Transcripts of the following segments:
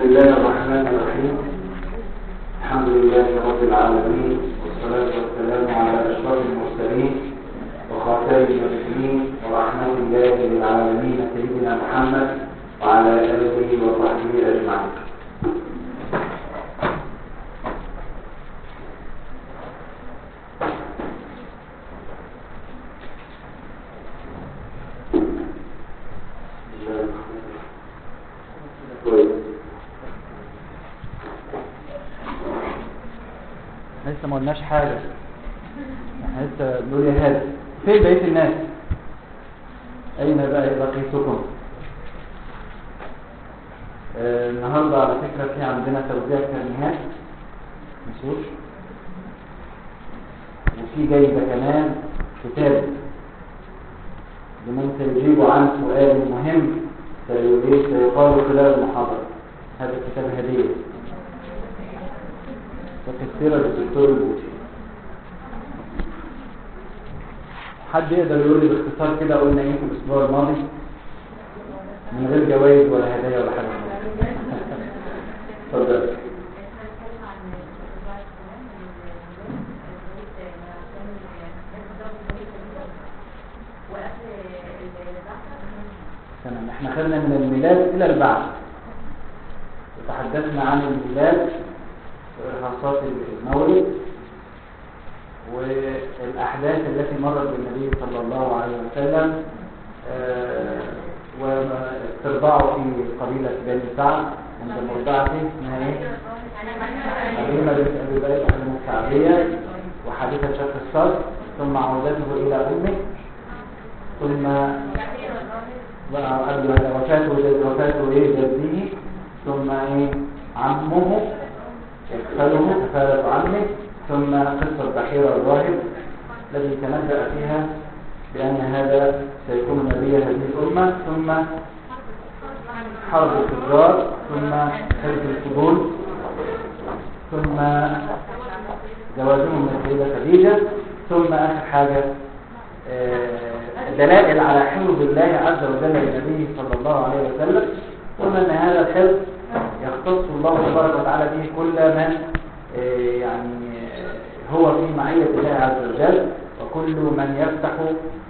بسم الله الرحمن الرحيم. الحمد لله رب العالمين والصلاة والسلام على أشرف المرسلين وخاتم النبيين ورحمة الله للعالمين سيدنا محمد وعلى آله وصحبه أجمعين. قلناش حاجة. إحنا لسه بنقول يا هادي فين بقية الناس؟ أين بقى بقيتكم؟ آه النهاردة على فكرة في عندنا توزيع كلمات نصوص وفي جايبة كمان كتاب. لمن سيجيب عن سؤال مهم سيقال خلال المحاضرة. هذا الكتاب هدية. وتفسير للدكتور البوتي حد يقدر يقول لي باختصار كده قلنا إيه في الأسبوع الماضي من غير جوائز ولا هدايا ولا حاجة. اتفضل. تمام. إحنا خدنا من الميلاد إلى البعث. وتحدثنا عن الميلاد وإرهاصات المولد. والأحداث التي مرت بالنبي صلى الله عليه وسلم واسترضعوا في قبيلة بني سعد عند مرضعته اسمها إيه؟ حليمة بنت أبي حليمة السعدية وحادثة شق الصدر ثم عودته إلى أمه. ثم وفاته وفاته إيه؟ جده ثم إيه؟ عمه. يكفله كفالة عنه ثم قصة بحيرة الراهب الذي تنبأ فيها بأن هذا سيكون نبي هذه الأمة ثم حرب التجار ثم حرب الفضول ثم زواجهم من السيدة خديجة ثم آخر حاجة دلائل على حفظ الله عز وجل للنبي صلى الله عليه وسلم ثم أن هذا الحفظ يختص الله تبارك وتعالى به كل من يعني هو في معية الله عز وجل وكل من يفتح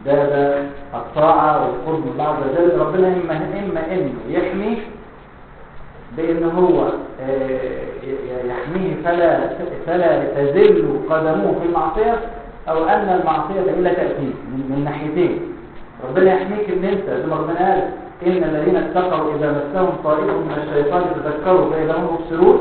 باب الطاعة والقرب من الله عز وجل ربنا إما, إما إنه يحمي بأن هو يحميه فلا فلا تزل قدمه في المعصية أو أن المعصية إلا تأتي من, ناحيتين. ربنا يحميك ان أنت زي ما ربنا قال إن الذين اتقوا إذا مسهم طائف من الشيطان تذكروا فإذا هم مبصرون.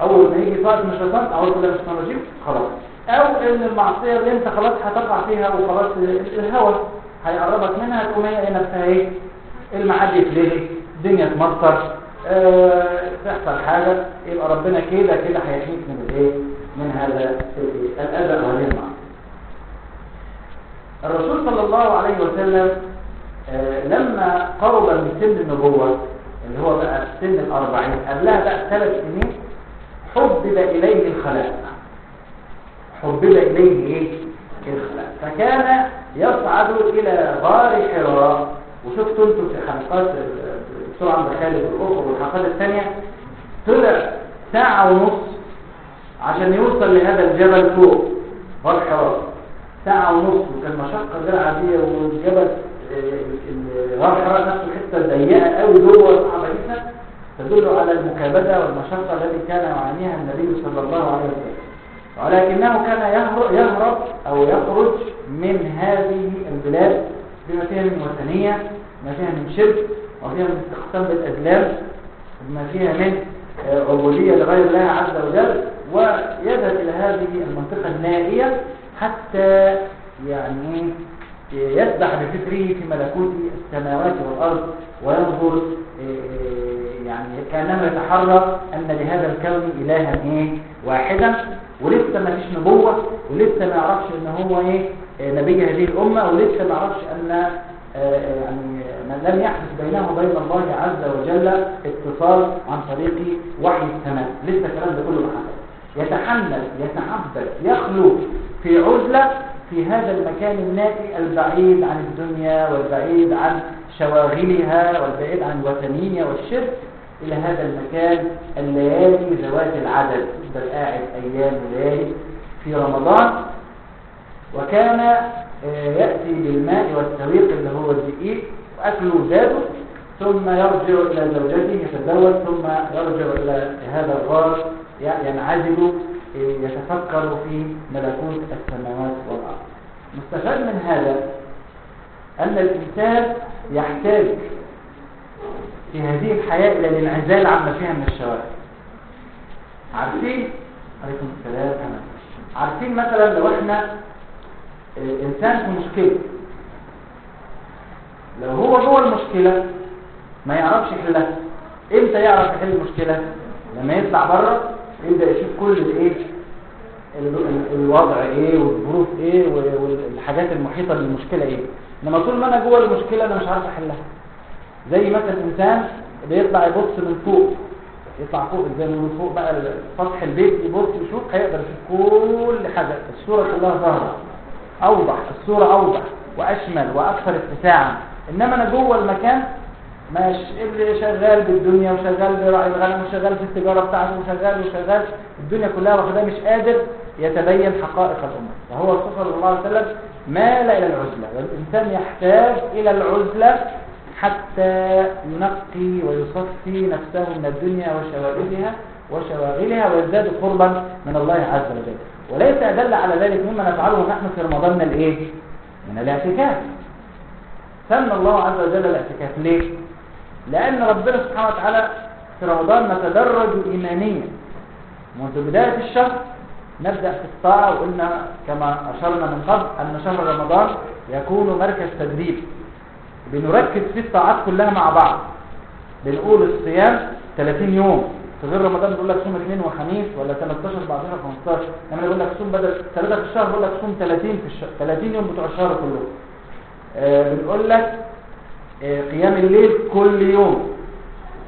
أول ما يجي من الشيطان اعوذ بالله من الشيطان الرجيم خلاص. أو إن المعصية اللي أنت خلاص هتقع فيها وخلاص الهوى هيقربك منها تقوم هي نفسها إيه؟ المعدي يفللي الدنيا تمطر أه تحصل حاجة يبقى ربنا كده كده هيحميك من الإيه؟ من هذا الأذى وهذه المعصية. الرسول صلى الله عليه وسلم آه لما قرب من سن النبوة اللي هو بقى سن الأربعين قبلها بقى ثلاث سنين حبب إليه الخلاء حبب إليه إيه؟ الخلاء فكان يصعد إلى غار حراء. وشفتوا أنتوا في حلقات الدكتور عبد خالد الأخر والحلقات الثانية. طلع ساعة ونص عشان يوصل لهذا الجبل فوق غار حراء. ساعة ونص وكان مشقة غير عادية والجبل غار حراء نفسه حتة ضيقة قوي جوه صعبة جدا تدل على المكابدة والمشقة التي كان يعانيها النبي صلى الله عليه وسلم. ولكنه كان يهرب أو يخرج من هذه البلاد. بما فيها من وثنية ما فيها من شرك وفيها من استخدام بالأزلام بما فيها من عبودية لغير الله عز وجل. ويذهب إلى هذه المنطقة النائية حتى يعني يسبح بفكره في ملكوت السماوات والأرض وينظر كأنه يتحرى أن لهذا الكون إلها إيه؟ واحدا. ولسه ما فيش نبوة ولسه ما يعرفش أن هو إيه؟ نبي هذه الأمة ولسه ما يعرفش أن يعني لم يحدث بينه وبين الله عز وجل اتصال عن طريق وحي السماء. لسه الكلام ده كله ما حصل. يتحمل يتعبد يخلو في عزلة في هذا المكان النائي البعيد عن الدنيا والبعيد عن شواغلها والبعيد عن الوثنية والشرك. إلى هذا المكان الليالي ذوات العدد يفضل قاعد أيام وليالي في رمضان. وكان آه، يأتي بالماء والسويق اللي هو الدقيق وأكله زاده ثم يرجع إلى زوجته يتزوج ثم يرجع إلى هذا الغار ينعزل آه، يتفكر في ملكوت السماوات والأرض. مستفاد من هذا أن الإنسان يحتاج في هذه الحياة إلى الانعزال عما فيها من الشوارع عارفين؟ عليكم السلام. أنا. عارفين مثلا لو إحنا آه، إنسان في مشكلة. لو هو جوه المشكلة ما يعرفش يحلها. إمتى يعرف يحل المشكلة؟ لما يطلع بره يبدأ يشوف كل الإيه ال- ال- الوضع إيه والظروف إيه وال- والحاجات المحيطة بالمشكلة إيه. إنما طول ما أنا جوه المشكلة أنا مش عارف أحلها. زي مثلا انسان بيطلع يبص من فوق يطلع فوق ما من فوق بقى سطح البيت يبص يشوف هيقدر يشوف كل حاجة. الصورة كلها ظاهرة. أوضح. الصورة أوضح. وأشمل وأكثر اتساعا. إنما أنا جوه المكان مش اللي شغال بالدنيا وشغال برعي الغنم وشغال في التجارة بتاعته وشغال وشغال. الدنيا كلها واخداه مش قادر يتبين حقائق الأمة. فهو صلى الله عليه وسلم مال إلى العزلة. والإنسان يحتاج إلى العزلة حتى ينقي ويصفي نفسه من الدنيا وشواغلها وشواغلها ويزداد قربا من الله عز وجل. وليس أدل على ذلك مما نفعله نحن في رمضان الإيه؟ من الاعتكاف. سمى الله عز وجل الاعتكاف. ليه؟ لأن ربنا سبحانه وتعالى في رمضان نتدرج إيمانيا. منذ بداية الشهر نبدأ في الطاعة وقلنا كما أشرنا من قبل أن شهر رمضان يكون مركز تدريب. بنركز في الطاعات كلها مع بعض. بنقول الصيام 30 يوم. في غير رمضان بيقول لك صوم اثنين وخميس ولا 13 14 15 لما يقول لك صوم بدل ثلاثة في الشهر بيقول لك صوم 30 في الشهر 30 يوم بتوع الشهر كله. آه بنقول لك آه قيام الليل كل يوم.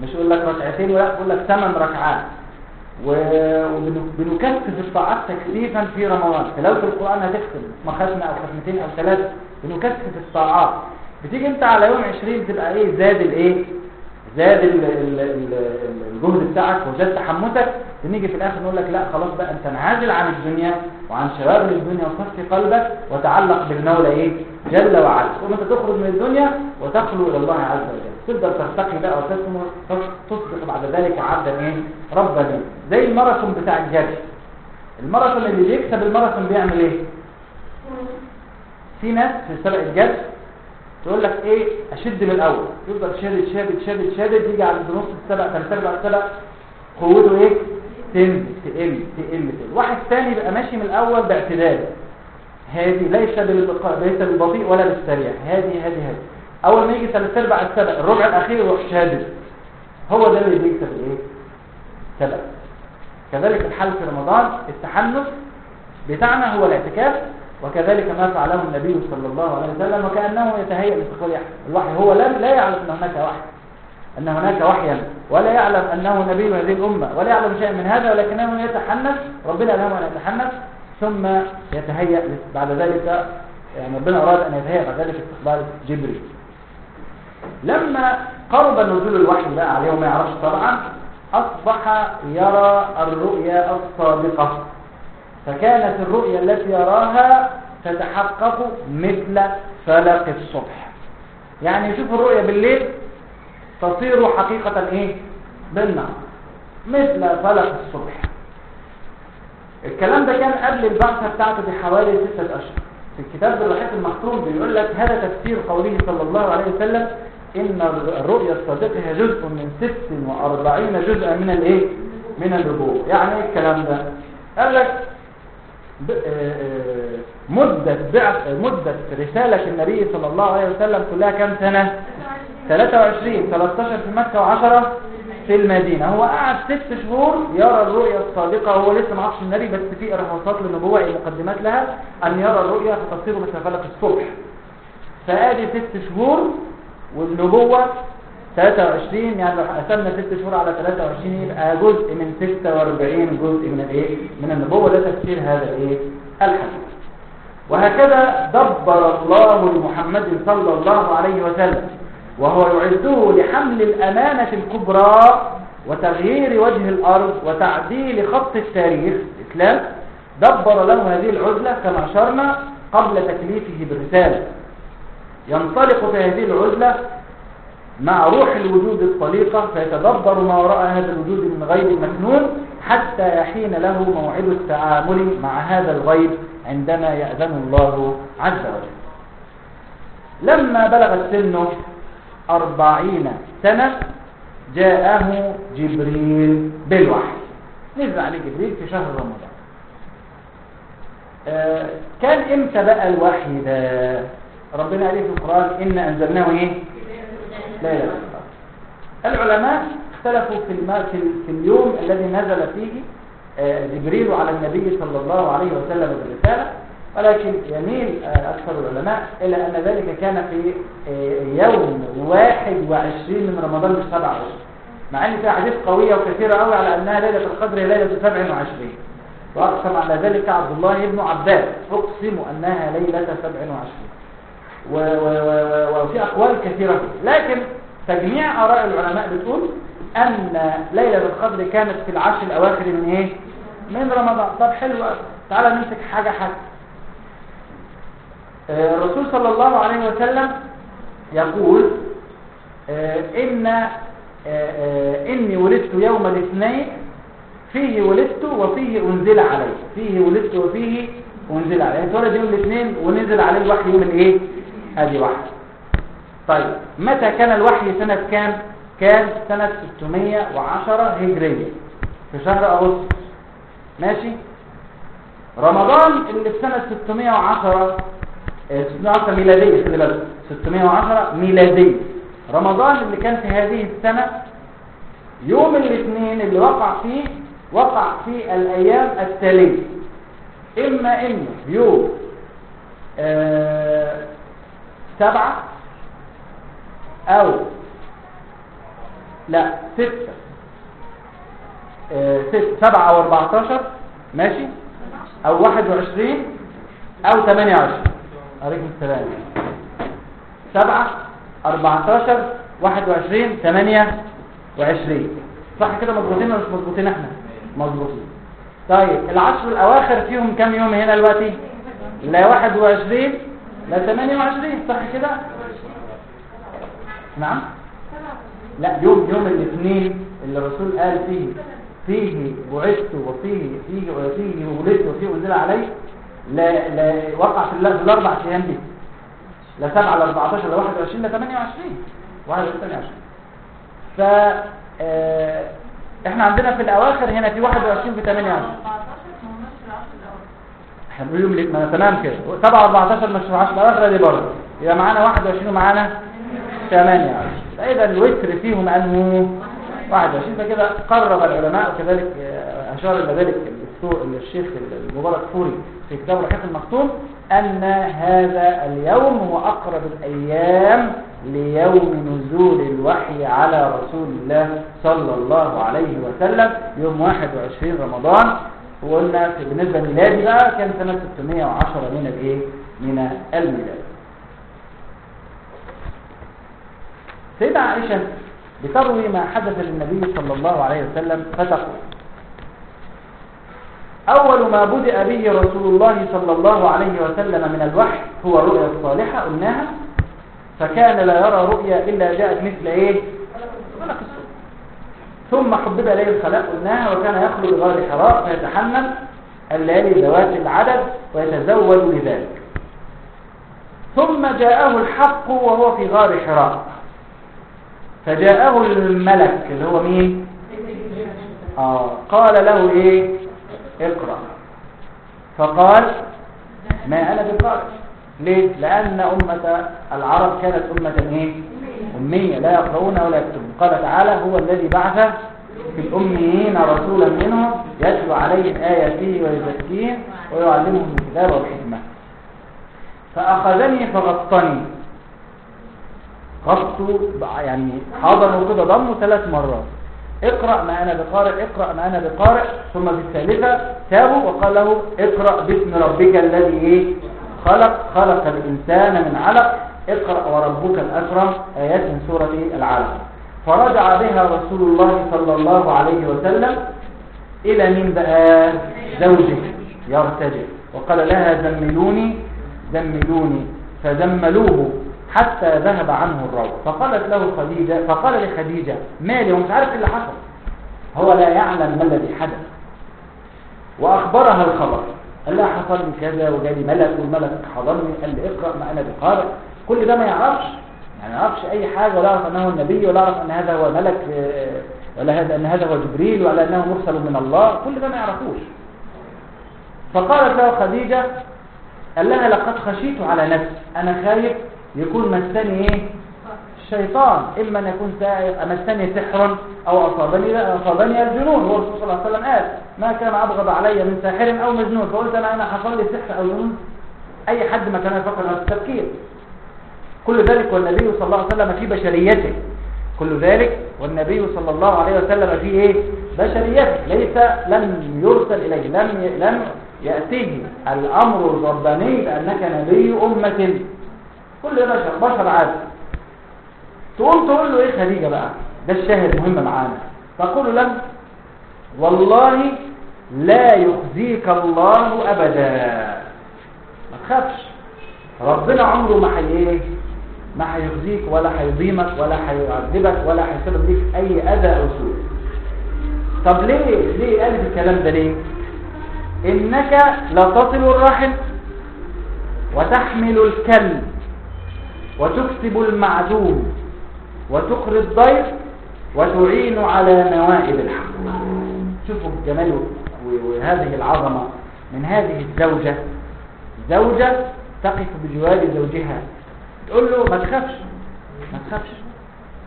مش يقول لك ركعتين ولا يقول لك ثمان ركعات. وبنكثف الطاعات تكثيفا في رمضان. تلاوة القرآن هتختم ما ختمه أو ختمتين أو ثلاثة. بنكثف الطاعات. بتيجي انت على يوم 20 تبقى إيه زاد الايه زاد ال ال ال الجهد بتاعك وزاد تحمسك. تنيجي في الآخر نقول لك لا خلاص بقى انت انعزل عن الدنيا وعن شباب الدنيا وصفي قلبك وتعلق بالمولى إيه جل وعلا. ثم انت تخرج من الدنيا وتخلو إلى الله عز وجل. تقدر ترتقي بقى وتسمو تصبح بعد ذلك عبدا إيه ربا. زي الماراثون بتاع الجري. الماراثون اللي بيكسب الماراثون بيعمل إيه؟ في ناس في سبق الجري تقول لك إيه؟ أشد من الأول. يفضل شادد شادد شادد شادد يجي على نص السبق ثلاث ارباع السبق قوته إيه؟ تنزل تقل تقل تقل. واحد ثاني بقى ماشي من الأول باعتدال. هذه ليس بالبق... ليس بالبطيء ولا بالسريع. هذه هذه هذه أول ما يجي ثلاث ارباع السبق الربع الأخير يروح شادد. هو ده اللي بيكسب الإيه؟ سبق كذلك الحال في رمضان التحنث بتاعنا هو الاعتكاف. وكذلك ما فعله النبي صلى الله عليه وسلم وكأنه يتهيأ لاستقبال الوحي. هو لا, لا يعلم أن هناك وحي أن هناك وحيا ولا يعلم أنه نبي هذه الأمة ولا يعلم شيئا من هذا ولكنه يتحنث ربنا ألهمه أن يتحنث ثم يتهيأ بعد ذلك يعني ربنا أراد أن يتهيأ بعد ذلك استقبال جبريل. لما قرب نزول الوحي بقى عليه وما يعرفش طبعا أصبح يرى الرؤيا الصادقة. فكانت الرؤيا التي يراها تتحقق مثل فلق الصبح. يعني يشوف الرؤيا بالليل تصير حقيقة إيه؟ بالنهار. مثل فلق الصبح. الكلام ده كان قبل البعثة بتاعته بحوالي ستة أشهر. في الكتاب الرحيق المختوم بيقول لك هذا تفسير قوله صلى الله عليه وسلم إن الرؤيا الصادقة هي جزء من ست وأربعين جزءا من الإيه؟ من النبوة يعني إيه الكلام ده؟ قال لك مدة بعث مدة رسالة النبي صلى الله عليه وسلم كلها كم سنة؟ 23 13 في مكة و10 في المدينة. هو قعد ست شهور يرى الرؤيا الصادقة. هو لسه ما عرفش النبي بس في إرهاصات للنبوة مقدمات لها أن يرى الرؤيا فتصير مثل فلك الصبح. فآدي ست شهور والنبوة 23 يعني لو قسمنا 6 شهور على 23 يبقى جزء من 46 جزء من الايه من النبوة. ده تفسير هذا الايه الحديث. وهكذا دبر الله لمحمد صلى الله عليه وسلم وهو يعده لحمل الأمانة الكبرى وتغيير وجه الأرض وتعديل خط التاريخ الإسلام. دبر له هذه العزلة كما أشرنا قبل تكليفه بالرسالة. ينطلق في هذه العزلة مع روح الوجود الطليقة فيتدبر ما وراء هذا الوجود من غيب مكنون حتى يحين له موعد التعامل مع هذا الغيب عندما يأذن الله عز وجل. لما بلغ السن أربعين سنة جاءه جبريل بالوحي. نزل عليه جبريل في شهر رمضان. آه كان إمتى بقى الوحي ده؟ ربنا قال في القرآن إن أنزلناه إيه؟ القدر العلماء اختلفوا في. في, اليوم الذي نزل فيه آه جبريل على النبي صلى الله عليه وسلم بالرسالة ولكن يميل آه أكثر العلماء إلى أن ذلك كان في يوم 21 من رمضان مش 27 مع أن في أحاديث قوية وكثيرة قوي على أنها ليلة القدر هي ليلة 27 وأقسم على ذلك عبد الله بن عباس أقسم أنها ليلة 27 و و و وفي أقوال كثيرة. لكن تجميع آراء العلماء بتقول أن ليلة القدر كانت في العشر الأواخر من إيه؟ من رمضان. طب حلو تعالى نمسك حاجة حاجة الرسول صلى الله عليه وسلم يقول إن إني ولدت يوم الاثنين فيه ولدت وفيه أنزل علي. فيه ولدت وفيه أنزل علي. يعني اتولد يوم الاثنين ونزل عليه الوحي يوم الايه؟ ادي واحد طيب متى كان الوحي سنة كام؟ كان سنة 610 هجرية في شهر أغسطس. ماشي؟ رمضان اللي في سنة 610 610 ميلادية خلي بالك. 610 ميلادية. رمضان اللي كان في هذه السنة يوم الاثنين اللي وقع فيه وقع في الأيام التالية. إما إنه يوم آه سبعة أو لا ستة آه ست سبعة أو أربعتاشر ماشي؟ أو واحد وعشرين أو ثمانية وعشرين. عليكم السلام. سبعة أربعتاشر واحد وعشرين ثمانية وعشرين. صح كده مضبوطين ولا مش مضبوطين إحنا؟ مضبوطين. طيب العشر الأواخر فيهم كم يوم هنا دلوقتي؟ لا واحد وعشرين لا ثمانية وعشرين صح كده؟ نعم. لا يوم يوم الاثنين اللي الرسول قال فيه فيه بعثت وفيه فيه وفيه ولدت وفيه أنزل علي لا لا وقع في الأربع أيام دي. لا 7 ل 14 ل 21 ل 28 21 ف إحنا عندنا في الأواخر هنا في 21 في 28 الاثنين ما تمام كده. 7 14 مش 10 الاواخر دي برضه. يبقى معانا 21 ومعانا 28 فإذا الوتر فيهم أنه 21 فكده قرب العلماء وكذلك أشار إلى ذلك الشيخ المبارك فوري في كتاب الرحيق المختوم أن هذا اليوم هو أقرب الأيام ليوم نزول الوحي على رسول الله صلى الله عليه وسلم يوم 21 رمضان. وقلنا بالنسبة لميلادي بقى كان سنة 610 من الإيه؟ من الميلاد. سيدة عائشة بتروي ما حدث للنبي صلى الله عليه وسلم فتقول أول ما بدأ به رسول الله صلى الله عليه وسلم من الوحي هو الرؤيا الصالحة قلناها فكان لا يرى رؤيا إلا جاءت مثل إيه؟ ملك الصبح ثم حبب إليه الخلاء قلناها وكان يخلو بغار حراء فيتحمل الليالي ذوات العدد ويتزود لذلك. ثم جاءه الحق وهو في غار حراء فجاءه الملك اللي هو مين؟ آه قال له إيه؟ اقرأ. فقال ما أنا بقارئ. ليه؟ لأن أمة العرب كانت أمة إيه امية لا يقرؤون ولا يكتبون. قال تعالى هو الذي بعث في الأميين رسولا منهم يتلو عليهم آياته ويزكيهم ويعلمهم الكتاب والحكمة. فأخذني فغطني. غطوا يعني حضنوا كده ضموا ثلاث مرات. اقرأ ما أنا بقارئ اقرأ ما أنا بقارئ. ثم في الثالثة تابوا وقال له اقرأ باسم ربك الذي إيه خلق خلق الإنسان من علق. اقرأ وربك الأكرم آيات من سورة العلق فرجع بها رسول الله صلى الله عليه وسلم إلى من بقى زوجه. يرتجل وقال لها زملوني زملوني. فزملوه حتى ذهب عنه الروع فقالت له خديجة فقال لخديجة مالي ومش عارف اللي حصل. هو لا يعلم ما الذي حدث. وأخبرها الخبر. قال لها حصل لي كذا وجالي ملك والملك حضرني قال لي اقرأ ما أنا بقارئ. كل ده ما يعرفش يعني ما يعرفش أي حاجة ولا يعرف أنه النبي ولا يعرف أن هذا هو ملك ولا هذا أن هذا هو جبريل ولا أنه مرسل من الله كل ده ما يعرفوش. فقالت له خديجة قال لها لقد خشيت على نفسي. أنا خايف يكون مسني إيه؟ الشيطان. إما أن يكون مسني سحر أو أصابني, أصابني الجنون. هو الرسول صلى الله عليه وسلم قال ما كان أبغض علي من ساحر أو مجنون. فقلت أنا أنا حصل لي سحر أو جنون. أي حد ما كان يفكر هذا التفكير. كل ذلك والنبي صلى الله عليه وسلم في بشريته. كل ذلك والنبي صلى الله عليه وسلم في إيه؟ بشريته. ليس لم يرسل إليه لم. لم يأتيه. الأمر الرباني بانك نبي أمة. كل بشر بشر عادي. تقوم تقول له إيه خديجة بقى؟ ده الشاهد مهم معانا. تقول له والله لا يخزيك الله أبدا. ما تخافش. ربنا عمره ما هي ما هيخزيك ولا هيضيمك ولا هيعذبك ولا هيسبب ليك أي أذى أو سوء. طب ليه ليه قالت الكلام ده ليه؟ إنك لتصل الرحم وتحمل الكلب وتكسب المعدوم وتقري الضيف وتعين على نوائب الحق. شوفوا الجمال وهذه العظمة من هذه الزوجة. زوجة تقف بجوار زوجها تقول له ما تخافش ما تخافش.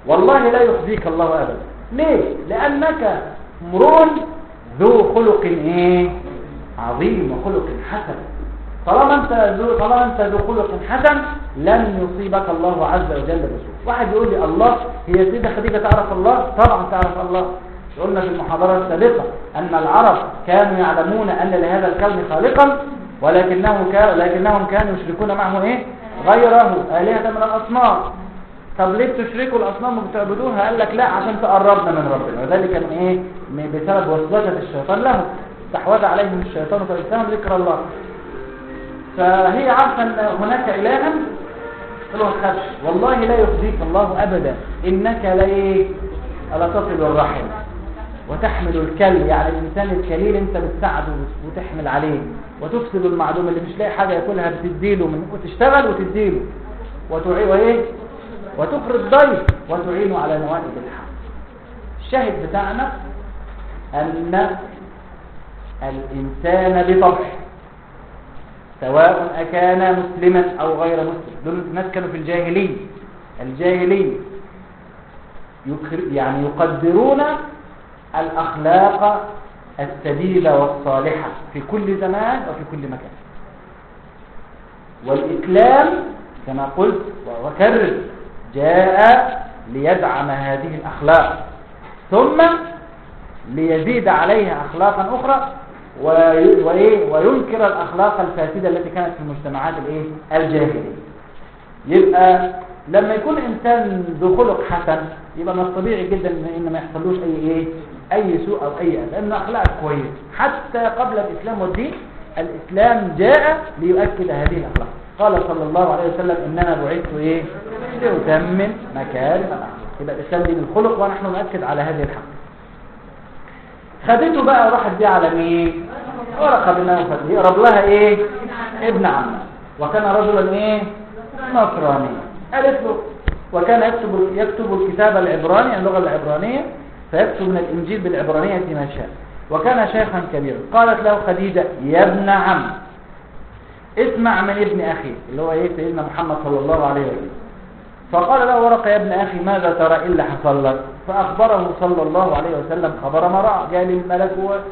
والله لا يخزيك الله أبدا. ليه؟ لأنك امرؤ ذو خلق إيه عظيم وخلق حسن. طالما أنت ذو طالما أنت ذو خلق حسن لن يصيبك الله عز وجل بسوء. واحد يقول لي الله هي سيدة خديجة تعرف الله؟ طبعا تعرف الله. قلنا في المحاضرة السابقة أن العرب كانوا يعلمون أن لهذا الكون خالقا ولكنه كان كانوا يشركون معه إيه؟ غيره آلهة من الأصنام. طب ليه بتشركوا الأصنام وبتعبدوها قال لك لا عشان تقربنا من ربنا. وذلك من إيه؟ بسبب وسوسة الشيطان لهم استحوذ عليهم الشيطان فإنسان ذكر الله. فهي عارفة أن هناك إلها قالوا تخافش والله لا يخزيك الله أبدا. إنك لا إيه ألا تصل الرحم. وتحمل الكل. يعني الإنسان الكليل أنت بتساعده وتحمل عليه. وتفسد المعدوم اللي مش لاقي حاجة ياكلها بتديله من وتشتغل وتديله. وتعي وإيه؟ وتقري الضيف وتعينه على نوائب الحق. الشاهد بتاعنا أن الإنسان بطبعه سواء أكان مسلما أو غير مسلم. دول الناس كانوا في الجاهلية. الجاهلية يعني يقدرون الأخلاق السديدة والصالحة في كل زمان وفي كل مكان. والإسلام كما قلت وكرر جاء ليدعم هذه الأخلاق ثم ليزيد عليها أخلاقا أخرى وينكر الأخلاق الفاسدة التي كانت في المجتمعات الجاهلية. يبقى لما يكون إنسان ذو خلق حسن يبقى من الطبيعي جدا إن ما يحصلوش أي إيه؟ أي سوء أو أي أذى. لأنه أخلاق كويس. حتى قبل الإسلام والدين الإسلام جاء ليؤكد هذه الأخلاق. قال صلى الله عليه وسلم إننا بعثت إيه؟ لأتمم مكارم الأخلاق. يبقى الإسلام دين الخلق ونحن نؤكد على هذه الحق. خدته بقى وراحت بيه على مين؟ ورقة بن نوفل يقرب لها إيه؟ ابن عمه. وكان رجلا إيه؟ نصراني قالت له وكان يكتب يكتب الكتاب العبراني اللغة العبرانية فيكتب من الإنجيل بالعبرانية ما شاء. وكان شيخا كبيرا. قالت له خديجة يا ابن عم اسمع من ابن أخي. اللي هو إيه؟ سيدنا محمد صلى الله عليه وسلم. فقال له ورقة يا ابن أخي ماذا ترى إلا حصل لك؟ فأخبره صلى الله عليه وسلم. خبر ما رأى جالي الملك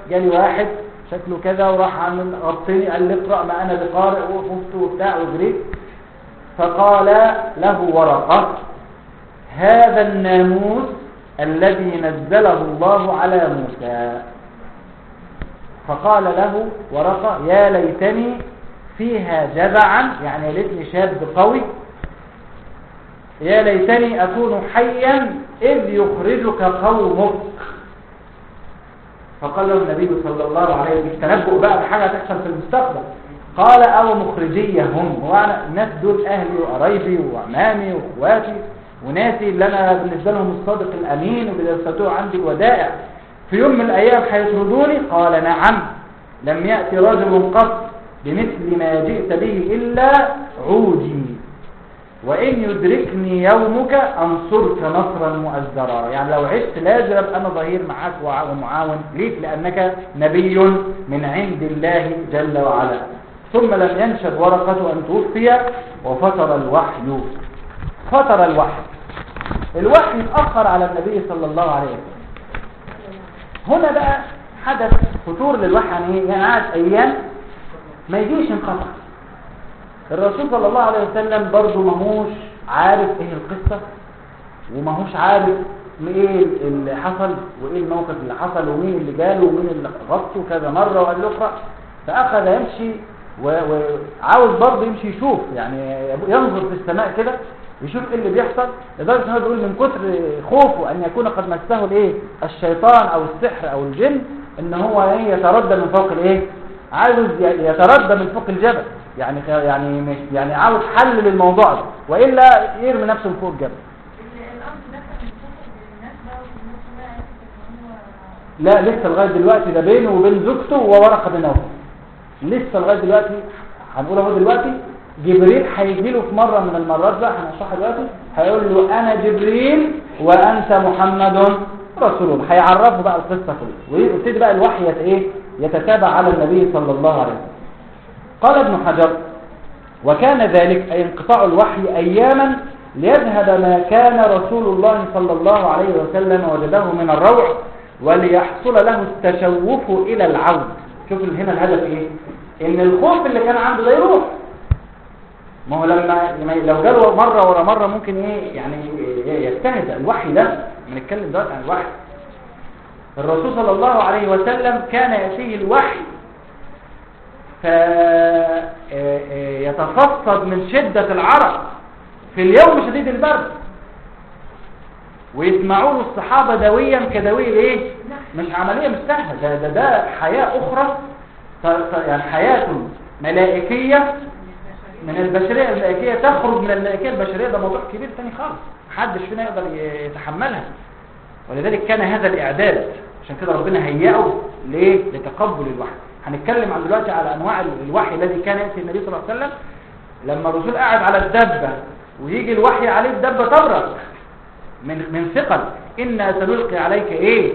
جالي واحد شكله كذا. وراح عن غطني قال لي اقرأ ما أنا بقارئ وخفت وبتاع وجريت فقال له ورقة هذا الناموس الذي نزله الله على موسى. فقال له ورقة يا ليتني فيها جذعا يعني ليتني شاب قوي. يا ليتني أكون حيا إذ يخرجك قومك. فقال له النبي صلى الله عليه وسلم التنبؤ بقى بحاجة هتحصل في المستقبل. قال أو مخرجية هم الناس دول أهلي وقرايبي وعمامي وإخواتي. وناسي اللي أنا بالنسبة لهم الصادق الأمين وبيستودعوا عندي الودائع في يوم من الأيام هيطردوني قال نعم. لم يأتي رجل قط بمثل ما جئت به إلا عودي وإن يدركني يومك أنصرك نصرا مؤزرا. يعني لو عشت لازم أبقى أنا ظهير معاك ومعاون ليك لأنك نبي من عند الله جل وعلا. ثم لم ينشد ورقة أن توفي وفتر الوحي. فتر الوحي. الوحي اتأخر على النبي صلى الله عليه وسلم. هنا بقى حدث فتور للوحي يعني إيه؟ يعني قعد أيام ما يجيش انقطع. الرسول صلى الله عليه وسلم برضه ماهوش عارف إيه القصة وماهوش عارف إيه اللي حصل وإيه الموقف اللي حصل ومين اللي جاله ومين اللي غطه كذا مرة وقال له اقرأ. فأخذ يمشي وعاوز برضه يمشي يشوف يعني ينظر في السماء كده. يشوف إيه اللي بيحصل لدرجة إن هو بيقول من كتر خوفه أن يكون قد مسه الإيه؟ الشيطان أو السحر أو الجن إن هو إيه؟ يتردى من فوق الإيه؟ عاوز يتردى من فوق الجبل. يعني يعني يعني عاوز حل للموضوع ده وإلا يرمي نفسه من فوق الجبل. لا لسه لغاية دلوقتي ده بينه وبين زوجته وورقه نوفل لسه لغاية دلوقتي هنقول أهو دلوقتي جبريل هيجي له في مرة من المرات بقى هنشرحها دلوقتي هيقول له أنا جبريل وأنت محمد رسول الله. هيعرفه بقى القصة كلها. ويبتدي بقى الوحي إيه؟ يتتابع على النبي صلى الله عليه وسلم. قال ابن حجر وكان ذلك أي انقطاع الوحي أياما ليذهب ما كان رسول الله صلى الله عليه وسلم وجده من الروع وليحصل له التشوف إلى العود. شوف هنا الهدف إيه؟ إن الخوف اللي كان عنده ده يروح. ما هو لما لو جاله مرة ورا مرة ممكن إيه يعني يجتهد الوحي ده. بنتكلم دلوقتي عن الوحي. الرسول صلى الله عليه وسلم كان يأتيه الوحي. فيتفصد من شدة العرق في اليوم شديد البرد. ويسمعون الصحابة دويا كدوي إيه؟ مش عملية مش سهلة. ده, ده, ده حياة أخرى يعني حياة ملائكية من البشرية الملائكية تخرج من الملائكية البشرية ده موضوع كبير تاني خالص. محدش فينا يقدر يتحملها. ولذلك كان هذا الإعداد عشان كده ربنا هيئه ليه؟ لتقبل الوحي. هنتكلم عن دلوقتي على أنواع الوحي الذي كان يأتي النبي صلى الله عليه وسلم. لما الرسول قاعد على الدبة ويجي الوحي عليه الدبة تبرق من من ثقل. إنا سنلقي عليك إيه؟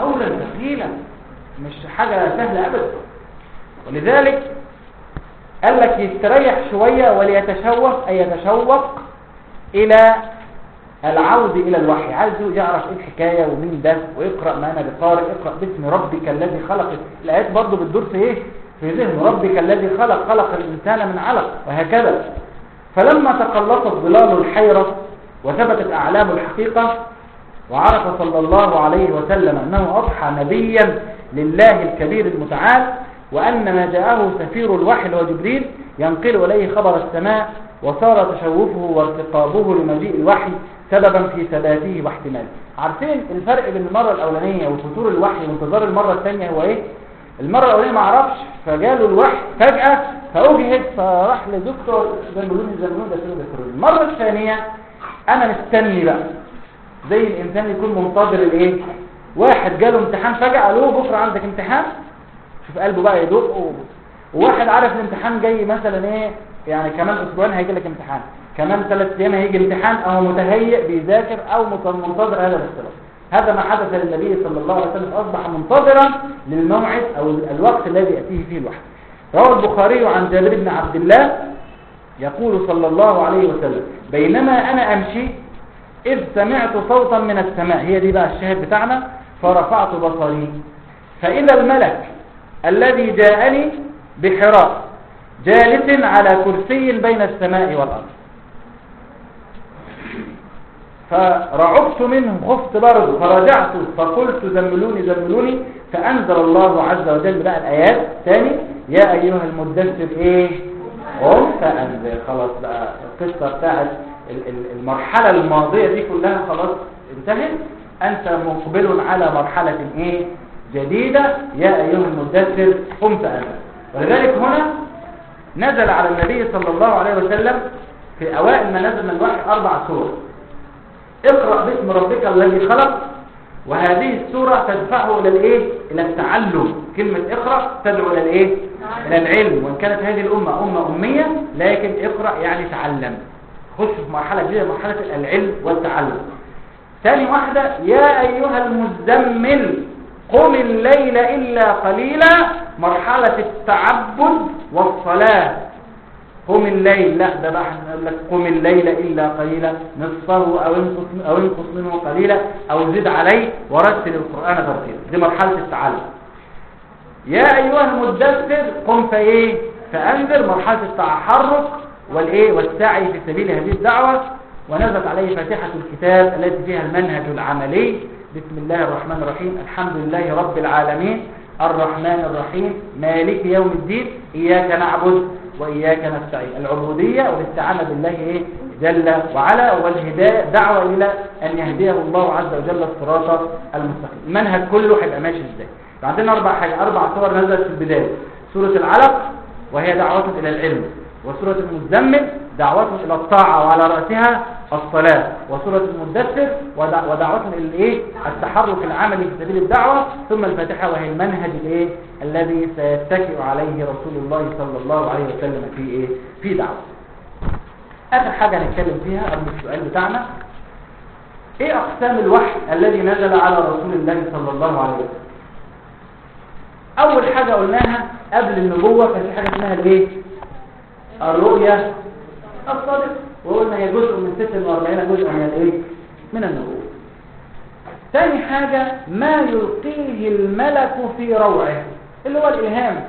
قولا ثقيلا. مش حاجة سهلة أبدا. ولذلك قال لك يستريح شوية وليتشوق أي يتشوق إلى العود إلى الوحي. عايز يعرف إيه الحكاية ومين ده ويقرأ ما أنا بقارئ اقرأ باسم ربك الذي خلق. الآيات برضه بتدور في إيه؟ في ذهن ربك الذي خلق خلق الإنسان من علق وهكذا. فلما تقلصت ظلال الحيرة وثبتت أعلام الحقيقة وعرف صلى الله عليه وسلم أنه أضحى نبيا لله الكبير المتعال وأن ما جاءه سفير الوحي هو جبريل ينقل إليه خبر السماء وصار تشوفه وارتقابه لمجيء الوحي سببا في ثباته واحتماله عارفين الفرق بين المرة الأولانية وفتور الوحي وانتظار المرة الثانية هو إيه؟ المرة الأولانية ما عرفش فجاله الوحي فجأة فأجهد فراح لدكتور زنبلوني زنبلوني ده سيرو. المرة الثانية أنا مستني بقى زي الإنسان يكون منتظر الإيه؟ واحد جاله امتحان فجأة قالوا له بكرة عندك امتحان شوف قلبه بقى يدق. وواحد عارف الامتحان جاي مثلا إيه يعني كمان أسبوعين هيجي لك امتحان. كمان ثلاث أيام هيجي امتحان أو متهيئ بيذاكر أو منتظر هذا الاختلاف. هذا ما حدث للنبي صلى الله عليه وسلم أصبح منتظرا للموعد أو الوقت الذي يأتيه فيه الوحي. روى البخاري عن جابر بن عبد الله يقول صلى الله عليه وسلم بينما أنا أمشي إذ سمعت صوتا من السماء. هي دي بقى الشاهد بتاعنا فرفعت بصري. فاذا الملك الذي جاءني بحراء جالس على كرسي بين السماء والأرض. فرعبت منه خفت برضه فرجعت فقلت زملوني زملوني فأنزل الله عز وجل بقى الآيات. ثاني يا أيها المدثر إيه؟ قم فأنزل. خلاص بقى القصة بتاعت ال- ال- المرحلة الماضية دي كلها خلاص انتهت. أنت مقبل على مرحلة إيه؟ جديدة يا أيها المدثر قم فأنذر ولذلك هنا نزل على النبي صلى الله عليه وسلم في أوائل ما نزل من الوحي أربع سور. اقرأ باسم ربك الذي خلق وهذه السورة تدفعه إلى الإيه؟ إلى التعلم. كلمة اقرأ تدعو إلى الإيه؟ إلى العلم. وإن كانت هذه الأمة أمة أمية لكن اقرأ يعني تعلم. خش في مرحلة جديدة مرحلة العلم والتعلم. ثاني واحدة يا أيها المزمل قم الليل إلا قليلا مرحلة التعبد والصلاة. قم الليل. لا ده بقى إحنا نقول لك قم الليل إلا قليلا. نصفه أو انقص أو انقص منه قليلا أو زد عليه ورتل القرآن ترتيلا. دي مرحلة التعلم. يا أيها المدثر قم فإيه فأنذر مرحلة التحرك والإيه؟ والسعي في سبيل هذه الدعوة. ونزلت عليه فاتحة الكتاب التي فيها المنهج العملي. بسم الله الرحمن الرحيم. الحمد لله رب العالمين. الرحمن الرحيم. مالك يوم الدين. إياك نعبد وإياك نستعين. العبودية والاستعانة بالله إيه؟ جل وعلا والهداية دعوة إلى أن يهديه الله عز وجل الصراط المستقيم. المنهج كله هيبقى ماشي إزاي؟ عندنا أربع حاجة أربع صور نزلت في البداية. سورة العلق وهي دعوة إلى العلم. وسورة المزمل دعوة إلى الطاعة وعلى رأسها الصلاة وسورة المدثر ودع- ودعوة إلى الإيه؟ التحرك العملي في سبيل الدعوة ثم الفاتحة وهي المنهج الإيه؟ الذي سيتكئ عليه رسول الله صلى الله عليه وسلم في إيه؟ في دعوة آخر حاجة نتكلم فيها قبل السؤال بتاعنا إيه أقسام الوحي الذي نزل على رسول الله صلى الله عليه وسلم أول حاجة قلناها قبل النبوة كان في حاجة اسمها الإيه؟ الرؤية الصادقة وقلنا هي جزء من 46 جزء من الإيه؟ من النبوة. ثاني حاجة ما يلقيه الملك في روعه اللي هو الإلهام.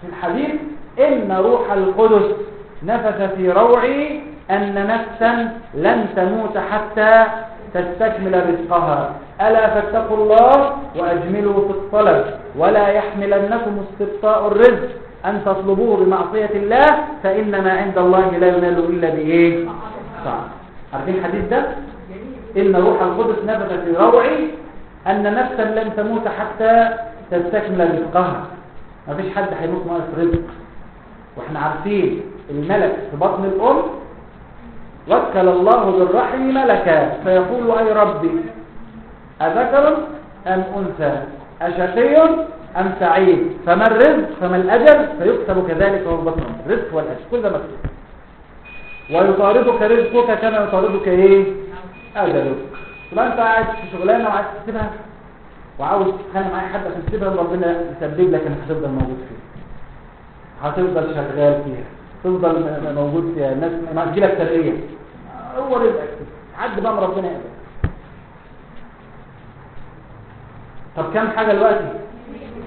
في الحديث إن روح القدس نفث في روعي أن نفسا لن تموت حتى تستكمل رزقها. ألا فاتقوا الله وأجملوا في الطلب ولا يحملنكم استبطاء الرزق. أن تطلبوه بمعصية الله فإنما عند الله لا ينال إلا بإيه؟ صعب عارفين الحديث ده؟ إن روح القدس نفث في روعي أن نفسا لن تموت حتى تستكمل رزقها. ما فيش حد هيموت ناقص رزق. وإحنا عارفين الملك في بطن الأم وكل الله بالرحم ملكا. فيقول أي ربي أذكر أم أنثى؟ أشقي؟ أم سعيد؟ فما الرزق فما الأجل؟ فيكتب كذلك الأم الرزق والأجل كل ده مكتوب. ويطاردك رزقك كما يطاردك إيه؟ أجلك تبقى أنت قاعد في شغلانة وعايز تسيبها وعاوز تتخانق معايا حد عشان تسيبها ربنا يسبب لك إنك هتفضل موجود فيها. هتفضل شغال فيها. تفضل موجود فيها. الناس ما تجيلك ترقية. هو رزقك. حد بقى ربنا يقبل. طب كم حاجة دلوقتي؟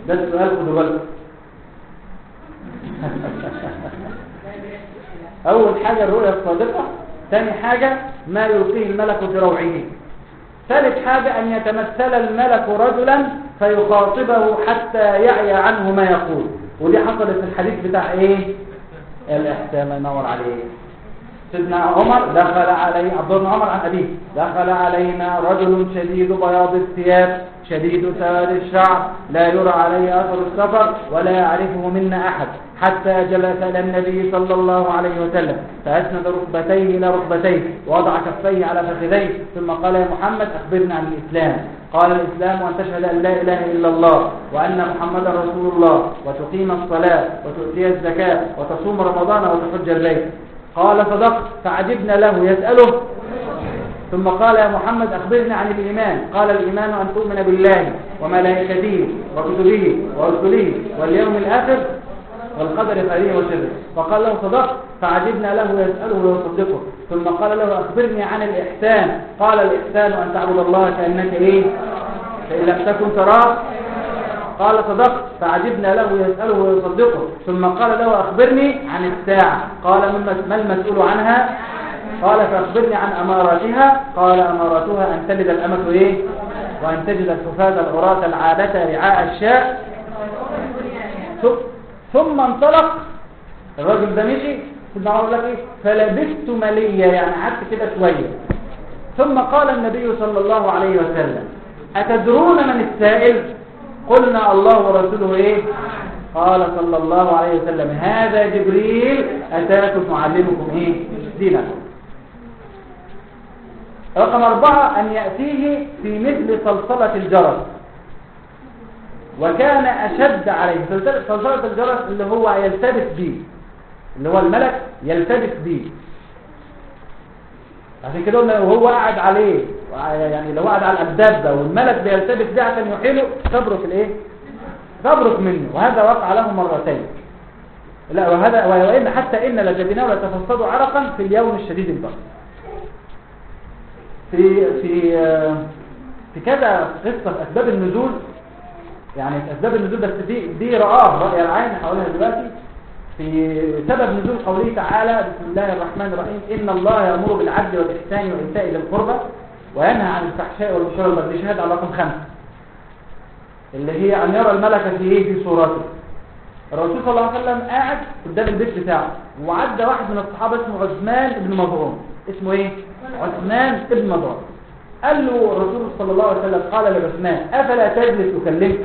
ده السؤال خدوا بالكم. أول حاجة الرؤية الصادقة ثاني حاجة ما يلقيه الملك في روعه. ثالث حاجة أن يتمثل الملك رجلا فيخاطبه حتى يعي عنه ما يقول. ودي حصلت في الحديث بتاع إيه؟ الإحسان ينور عليه سيدنا عمر دخل علي عبد الله عمر عن أبيه دخل علينا رجل شديد بياض الثياب. شديد سواد الشعر لا يرى عليه أثر السفر ولا يعرفه منا أحد حتى جلس إلى النبي صلى الله عليه وسلم فأسند ركبتيه إلى ركبتيه ووضع كفيه على فخذيه ثم قال يا محمد أخبرنا عن الإسلام. قال الإسلام أن تشهد أن لا إله إلا الله وأن محمدا رسول الله وتقيم الصلاة وتؤتي الزكاة وتصوم رمضان وتحج البيت قال صدقت فعجبنا له يسأله. ثم قال يا محمد أخبرني عن الإيمان. قال الإيمان أن تؤمن بالله وملائكته وكتبه ورسله واليوم الآخر والقدر خيره وشره. فقال له صدقت فعجبنا له يسأله ويصدقه. ثم قال له أخبرني عن الإحسان. قال الإحسان أن تعبد الله كأنك إيه؟ فإن لم تكن تراه. قال صدقت فعجبنا له يسأله ويصدقه. ثم قال له أخبرني عن الساعة. قال ما المسؤول عنها؟ قال فأخبرني عن أماراتها. قال أماراتها أن تلد الأمة إيه؟ وأن تجد الحفاة العراة العادة رعاء الشاء. ثم انطلق. الرجل ده مشي. ثم أقول لك إيه فلبثت مليا يعني قعدت كده شوية. ثم قال النبي صلى الله عليه وسلم أتدرون من السائل؟ قلنا الله ورسوله إيه؟ قال صلى الله عليه وسلم هذا جبريل أتاكم معلمكم إيه؟ دينكم رقم أربعة أن يأتيه في مثل صلصلة الجرس. وكان أشد عليه. صلصلة الجرس اللي هو يلتبس به اللي هو الملك يلتبس به عشان كده قلنا وهو قاعد عليه. يعني لو قاعد على الدابة والملك بيلتبس به عشان يحيله تبرك الإيه؟ تبرك منه. وهذا وقع له مرتين. لا وهذا وإن حتى إن لجبناه لتفصد عرقا في اليوم الشديد البرد. في في في كذا قصة أسباب النزول. يعني أسباب النزول بس دي دي رآة رأي العين حواليها دلوقتي. في سبب نزول قوله تعالى بسم الله الرحمن الرحيم إن الله يأمر بالعدل والإحسان وإيتاء ذي القربى وينهى عن الفحشاء والمنكر والبغي شهادة على رقم خمسة اللي هي أن يرى الملكة في إيه؟ في صورته. الرسول صلى الله عليه وسلم قاعد قدام البيت بتاعه وعدى واحد من الصحابة اسمه عثمان بن مظعون. اسمه إيه؟ عثمان بن مظعون قال له الرسول صلى الله عليه وسلم قال لعثمان أفلا تجلس أكلمك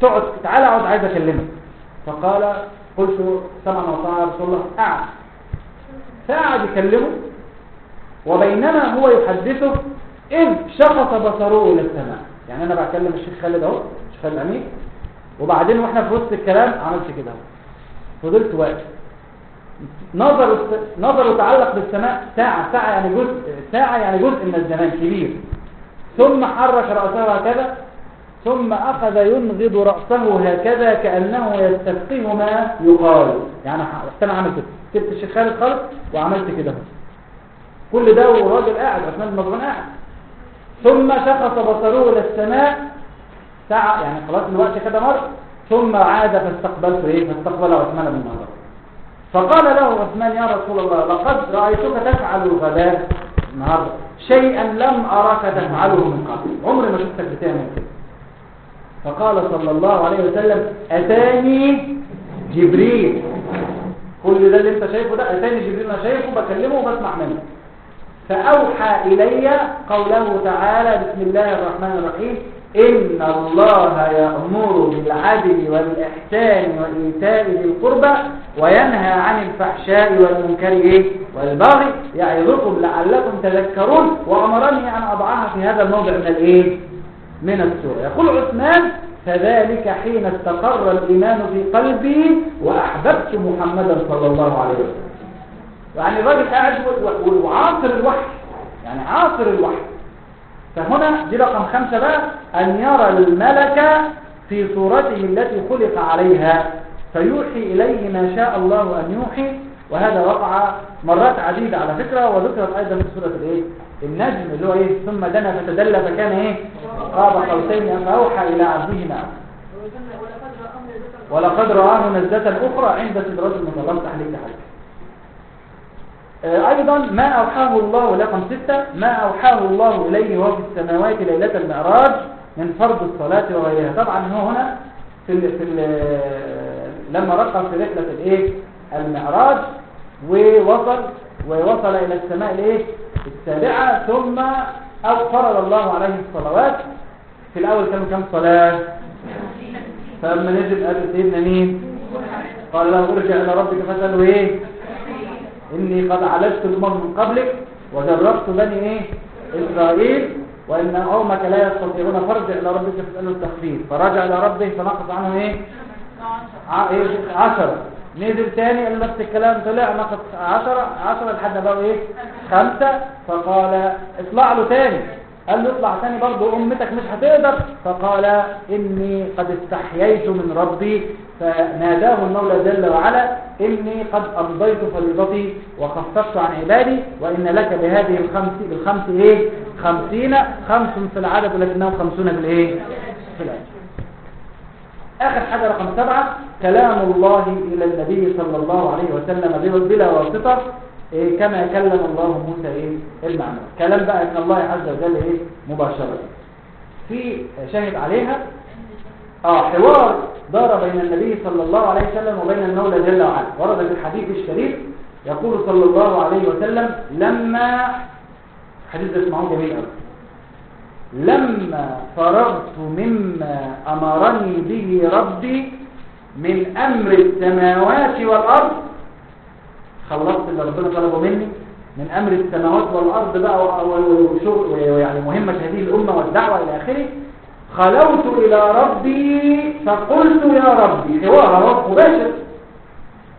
تقعد تعالى أقعد عايز أكلمك. فقال قلت سمع وطاعة رسول الله. قعد. فقعد يكلمه وبينما هو يحدثه إذ شخص بصره إلى السماء. يعني أنا بكلم الشيخ خالد أهو الشيخ خالد الأمين. وبعدين وإحنا في وسط الكلام عملت كده فضلت واقف. نظر نظره تعلق بالسماء ساعة ساعة يعني جزء ساعة يعني جزء من الزمان كبير. ثم حرك رأسه هكذا ثم أخذ ينغض رأسه هكذا كأنه يستفقه ما يقال. يعني أنا عملت كده. سبت الشيخ خالد خالص وعملت كده كل ده والراجل قاعد عثمان مظعون قاعد. ثم شخص بصره إلى السماء. ساعة يعني خلاص الوقت كده مر. ثم عاد فاستقبلت إيه؟ فاستقبل عثمان بن مظعون فقال له عثمان يا رسول الله لقد رأيتك تفعل الغداء النهارده شيئا لم أراك تفعله من قبل. عمري ما شفتك بتعمل كده فقال صلى الله عليه وسلم أتاني جبريل. كل ده اللي انت شايفه ده أتاني جبريل أنا شايفه بكلمه وبسمع منه. فأوحى إلي قوله تعالى بسم الله الرحمن الرحيم. إن الله يأمر بالعدل والإحسان وإيتاء ذي القربى وينهى عن الفحشاء والمنكر إيه؟ والبغي يعظكم لعلكم تذكرون وأمرني أن أضعها في هذا الموضع من الإيه؟ من السورة يقول عثمان فذلك حين استقر الإيمان في قلبي وأحببت محمدا صلى الله عليه وسلم يعني الراجل قاعد وعاصر الوحي يعني عاصر الوحي فهنا دي رقم خمسة بقى أن يرى الملك في صورته التي خلق عليها. فيوحي إليه ما شاء الله أن يوحي وهذا وقع مرات عديدة على فكرة وذكرت أيضا في سورة الإيه؟ النجم اللي هو إيه؟ ثم دنا فتدلى فكان إيه؟ قاب قوسين فأوحى إلى عبده ما ولقد رآه نزلة أخرى عند سدرة المنتظم تحليل تحليل. أيضا ما أوحاه الله لكم ستة ما أوحاه الله إليه وهو في السماوات ليلة المعراج من فرض الصلاة وغيرها. طبعا هو هنا في ال في ال لما رقم في رحلة الإيه؟ المعراج ووصل ووصل إلى السماء الإيه؟ السابعة ثم فرض الله عليه الصلوات. في الأول كانوا كم صلاة؟ فلما نزل قال سيدنا مين؟ قال له ارجع إلى ربك فسأله إيه إني قد عالجت الأمم من قبلك وجربت بني إيه إسرائيل وإن قومك لا يستطيعون فرجع إلى ربك فاسأله التخفيف. فرجع إلى ربه فنقص عنه إيه؟ إيه؟ عشرة نزل تاني قال نفس الكلام طلع نقص عشرة. عشرة لحد بقى إيه؟ خمسة. فقال اطلع له تاني. قال له اطلع تاني برضه أمتك مش هتقدر. فقال إني قد استحييت من ربي فناداه المولى جل وعلا إني قد أمضيت فريضتي وخففت عن عبادي وإن لك بهذه الخمس بالخمس إيه؟ خمسين خمس في العدد ولكنهم خمسون في الإيه؟ في العدد آخر حاجة رقم سبعة كلام الله إلى النبي صلى الله عليه وسلم بلا- واسطة. إيه؟ كما كلم الله موسى إيه؟ المعنى. كلام بقى من الله عز وجل إيه؟ مباشرة. في شاهد عليها آه حوار دار بين النبي صلى الله عليه وسلم وبين المولى جل وعلا. ورد في الحديث الشريف يقول صلى الله عليه وسلم لما حديث اسمعوه جميل قوي لما فرغت مما أمرني به ربي من أمر السماوات والأرض خلصت اللي ربنا طلبه مني من أمر السماوات والأرض بقى وشغل ويعني مهمة هذه الأمة والدعوة إلى آخره خلوت إلى ربي فقلت يا ربي حوار رب مباشر.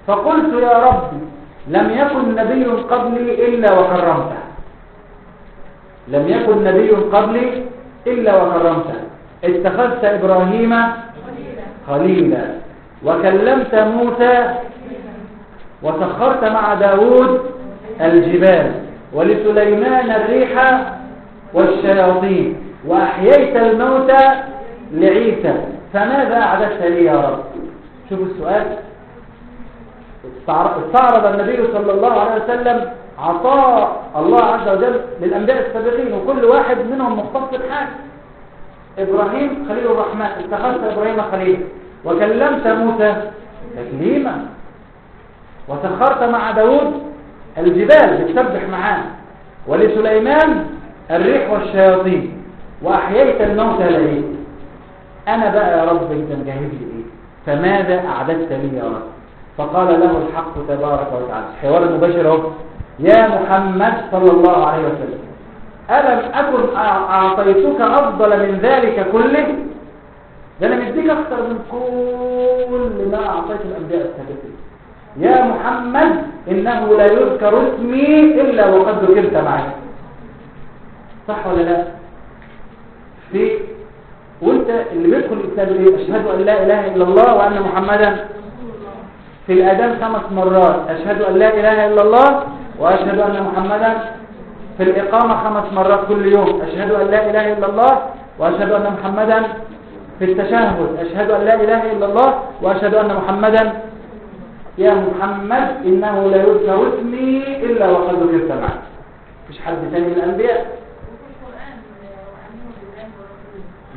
فقلت يا ربي لم يكن نبي قبلي إلا وكرمته. لم يكن نبي قبلي إلا وكرمته. اتخذت إبراهيم خليلا. وكلمت موسى وسخرت مع داود الجبال. ولسليمان الريح والشياطين. وأحييت الموتى لعيسى. فماذا أعددت لي يا رب؟ شوف السؤال. استعرض النبي صلى الله عليه وسلم عطاء الله عز وجل للأنبياء السابقين وكل واحد منهم مختص بحاجة إبراهيم خليل الرحمن. اتخذت إبراهيم خليلا وكلمت موسى تكليما. وسخرت مع داود الجبال بتسبح معاه. ولسليمان الريح والشياطين. وأحييت الموتى لعيد أنا بقى يا رب أنت مجهز لي إيه؟ فماذا أعددت لي يا رب؟ فقال له الحق تبارك وتعالى. حوار مباشر أهو. يا محمد صلى الله عليه وسلم ألم أكن أعطيتك أفضل من ذلك كله؟ ده أنا مديك أكثر من كل ما أعطيت الأنبياء السابقين. يا محمد إنه لا يذكر اسمي إلا وقد ذكرت معي. صح ولا لا؟ في وانت اللي بيدخل الإسلام إيه أشهد أن لا إله إلا الله وأن محمدا. في الأذان خمس مرات. أشهد أن لا إله إلا الله وأشهد أن محمدا. في الإقامة خمس مرات كل يوم. أشهد أن لا إله إلا الله وأشهد أن محمدا. في التشهد. أشهد أن لا إله إلا الله وأشهد أن محمدا. يا محمد إنه لا يذكر اسمي إلا وقد ذكرت معك. مفيش حد ثاني من الأنبياء.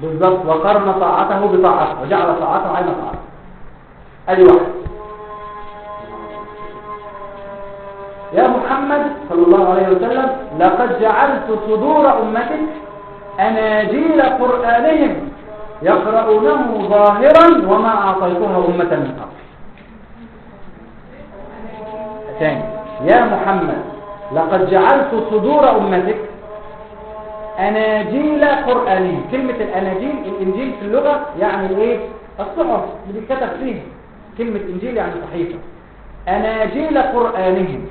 بالضبط. وقرن طاعته بطاعته وجعل طاعته عين طاعته. أدي واحد. يا محمد صلى الله عليه وسلم لقد جعلت صدور أمتك أناجيل قرآنهم يقرؤونه ظاهرا وما أعطيتها أمة من قبل. ثاني. يا محمد لقد جعلت صدور أمتك أناجيل قرآنهم كلمة الأناجيل الإنجيل في اللغة يعني إيه؟ الصحف اللي بيتكتب فيها. كلمة إنجيل يعني صحيفة. أناجيل قرآنهم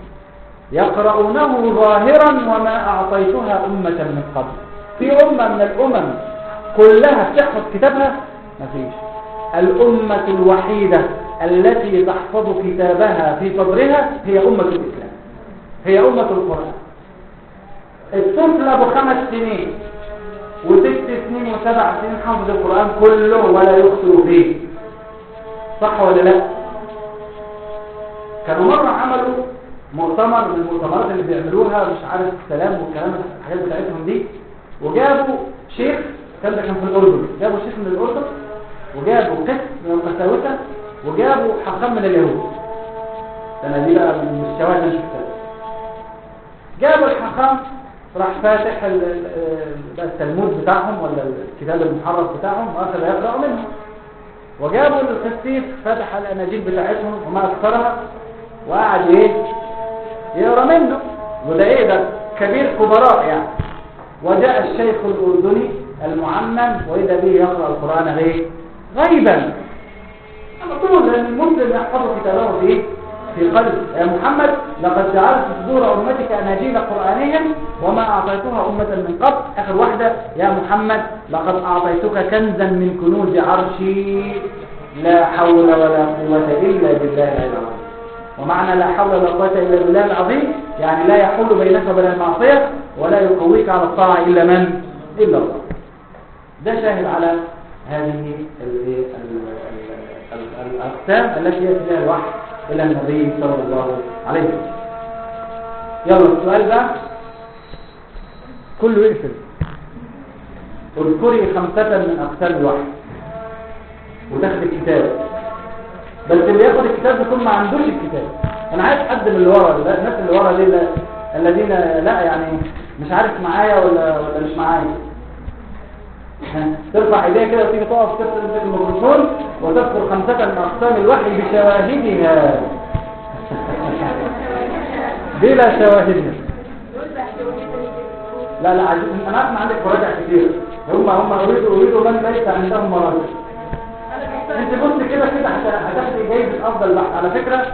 يقرؤونه ظاهرا وما أعطيتها أمة من قبل. في أمة من الأمم كلها بتحفظ كتابها؟ مفيش الأمة الوحيدة التي تحفظ كتابها في صدرها هي أمة الإسلام. هي أمة القرآن. الطفل أبو خمس سنين. وست سنين وسبع سنين حافظ القرآن كله ولا يخطئ فيه صح ولا لا؟ كانوا مرة عملوا مؤتمر من المؤتمرات اللي بيعملوها مش عارف السلام والكلام الحاجات بتاعتهم دي. وجابوا شيخ كان ده كان في الأردن. جابوا شيخ من الأردن وجابوا قسم من القساوسة وجابوا حكام من اليهود. أنا دي بقى من الشواهد اللي شفتها. جابوا الحكام راح فاتح التلمود بتاعهم ولا الكتاب المحرف بتاعهم واخذ يقرأ منه وجابوا القسيس فتح الاناجيل بتاعتهم وما أكثرها وقعد إيه؟ يقرأ منه. وده إيه ده؟ كبير كبراء يعني. وجاء الشيخ الأردني المعمم وإذا به يقرأ القرآن إيه غيبا. على طول المسلم يحفظ كتابه في في قلب يا محمد لقد جعلت صدور أمتك اناجيل قرانهم وما أعطيتها أمة من قبل. آخر واحدة يا محمد لقد أعطيتك كنزا من كنوز عرشي. لا حول ولا قوة إلا بالله العظيم. ومعنى لا حول ولا قوة إلا بالله العظيم يعني لا يحول بينك وبين المعصية ولا يقويك على الطاعة إلا من؟ إلا الله. ده شاهد على هذه الأقسام التي يأتي بها الوحي. إلى النبي صلى الله عليه وسلم. يلا السؤال بقى. كله يقفل. اذكري خمسة من أقسام الوحي. وتاخد الكتاب. بس اللي ياخد الكتاب بيكون ما عندوش الكتاب. أنا عايز حد من اللي ورا الناس اللي ورا دي الذين لا يعني مش عارف معايا ولا ولا مش معايا. ترفع إيديها كده وتيجي تقف تمسك الميكروفون وتذكر خمسة من أقسام الوحي بشواهدها بلا شواهدها لا لا عايزين أنا عارف عندك مراجع كتير. هم هم اريدوا أريدوا من ليس عندهم مراجع. انت بص كده كده هت- هتاخدي جايزه افضل بحث على فكرة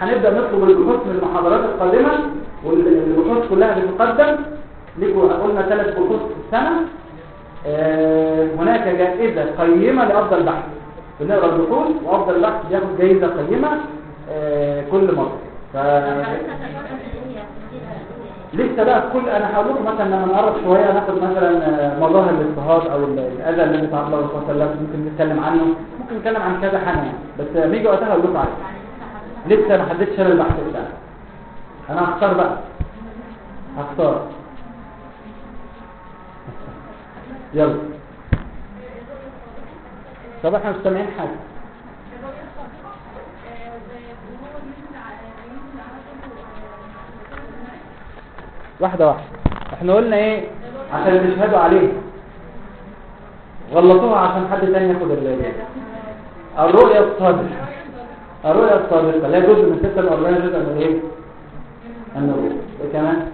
هنبدأ نطلب البحوث من المحاضرات القادمة والبحوث كلها بتقدم. ليكوا قلنا ثلاث بحوث في السنة. هناك جائزة قيمة لأفضل بحث. بنقرأ البحوث وأفضل بحث بياخد جائزة قيمة آه، كل مرة. ف... لسه بقى كل أنا هقول مثلا لما نقرب شوية ناخد مثلا آه، مظاهر الاضطهاد أو ال- الأذى الذي تعرض له صلى الله عليه ممكن نتكلم عنه. ممكن نتكلم عن كذا حاجة يعني. بس لما يجي وقتها لكم عليه. لسه ما حددتش أنا البحث بتاعي. أنا هختار بقى. هختار. يلا. طب إحنا مش سامعين حاجة؟ واحدة واحدة. إحنا قلنا إيه؟ عشان يشهدوا عليه. غلطوها عشان حد تاني ياخد ال الرؤيا الصادقة. الرؤيا الصادقة. لا جزء من 46 جزء من إيه؟ النبوة إيه كمان؟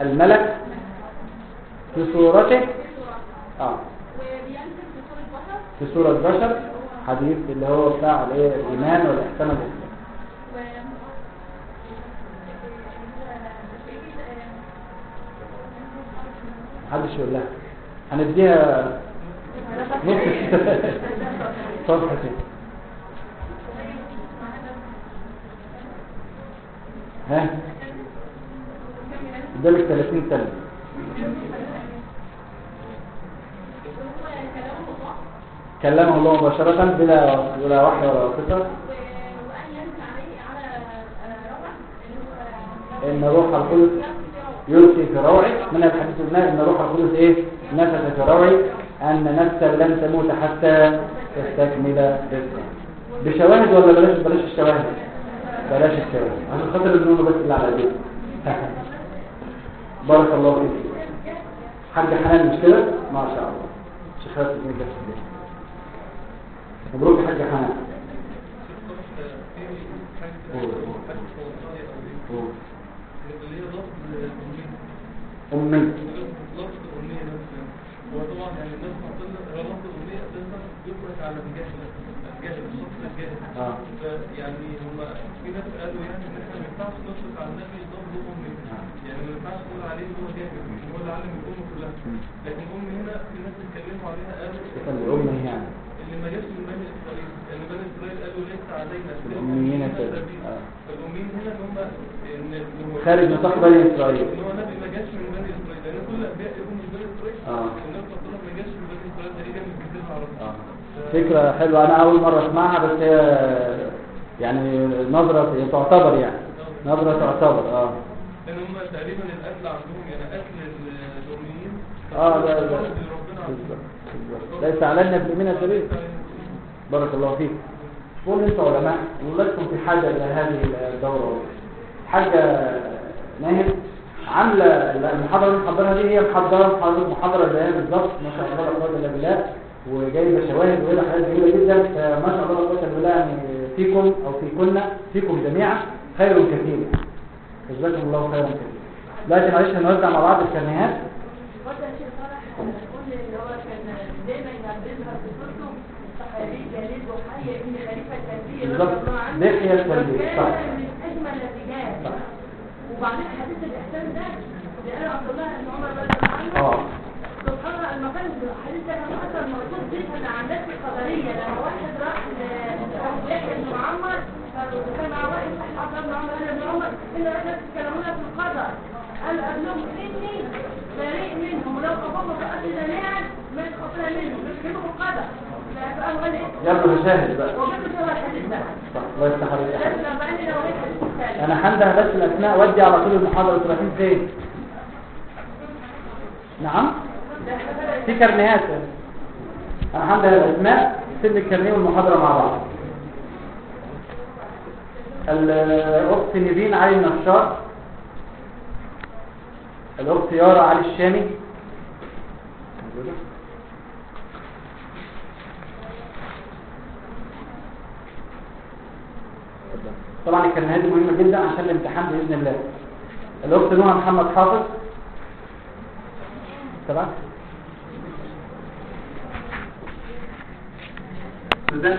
الملك في صورته؟ آه. في صورة بشر حديث اللي هو بتاع الإيمان والاحسان محدش يقول لها. هنديها نص صفحة كده ها؟ قدامك 30 سنة كلمه الله مباشرة بلا بلا وحي ولا واسطة إن روح القدس يلقي في روعي من الحديث قلنا إن روح القدس إيه؟ نفث في روعي أن نفسا لن تموت حتى تستكمل رزقها. بشواهد ولا بلاش؟ بلاش الشواهد. بلاش الشواهد. عشان خاطر النون بس اللي على ايديك بارك الله فيك. حاج حنان مش كده ما شاء الله. شيخات ابن كده مبروك يا حاج حنان. أمي. وطبعا يعني الناس هو لفظ الأغنية أساسا يطلق على الجاهل الجاهل الشخص الجاهل. يعني هم في ناس قالوا يعني إن إحنا ما ينفعش نطلق على النبي لفظ أمي يعني ما ينفعش نقول عليه إن هو جاهل مش هو اللي علم الأمة كلها. لكن أمي هنا في ناس اتكلموا عليها قالوا أمي يعني. اللي ما جاش من بني إسرائيل لأن بني إسرائيل قالوا ليس علينا سبيل. آه. فالأميين هنا اللي هم خارج نطاق بني إسرائيل. إن هو نبي ما جاش من بني إسرائيل. لأن كل الأنبياء يكونوا من بني إسرائيل آه. النبي صلى الله ما جاش من بني إسرائيل. تقريبا من العربيه آه. فكرة حلوة. أنا أول مرة أسمعها بس هي يعني نظرة تعتبر يعني. نظرة تعتبر آه. لأن هم تقريبا الأكل عندهم يعني أكل الاميين آه لا لا. ليس علينا باليمين سبيل بارك الله فيك. قول انت علماء ولستم في حاجة إلى هذه الدورة. حاجة ناهد عاملة المحاضرة اللي محضرها دي هي محضرة محاضرة محاضرة زيها بالظبط. ما شاء الله لا قوة إلا بالله وجايبة شواهد وجايبة حاجات جميلة جدا. فما شاء الله لا قوة إلا بالله يعني فيكم أو فيكن فيكم جميعا خير كثير. جزاكم الله خيرا دلوقتي معلش هنوزع مع بعض ان التنبيه بالظبط. لحية التنبيه. صح. من أجمل الرجال. وبعدين حديث الإحسان ده قال عبد الله بن عمر رضي الله عنه الله المكان كان اثر موجود جدا عن الناس القدرية لما واحد راح بن معمر فكان مع واحد صاحب عبد الله بن عمر قال ابن عمر إن الناس يتكلمون في القدر. قال ابنهم إني بريء منهم ولو قبضوا رأسي جميعا ما يتخطيها منهم بيتكلموا في القدر. فقال قال إيه؟ يلا مشاهد بقى. وجدت شبه الحديث ده. صح الله يفتح عليك أنا هنده بس الأسماء ودي على طول المحاضرة أنتوا رايحين فين نعم؟ في كرنيهات. أنا عندها الاسماء سن الكرنيه والمحاضرة مع بعض. الأخت نيفين علي النشار. الأخت يارا علي الشامي؟ طبعا الكلمات دي مهمة جدا عشان الامتحان بإذن الله. الأخت نوها محمد حافظ. تمام؟ So then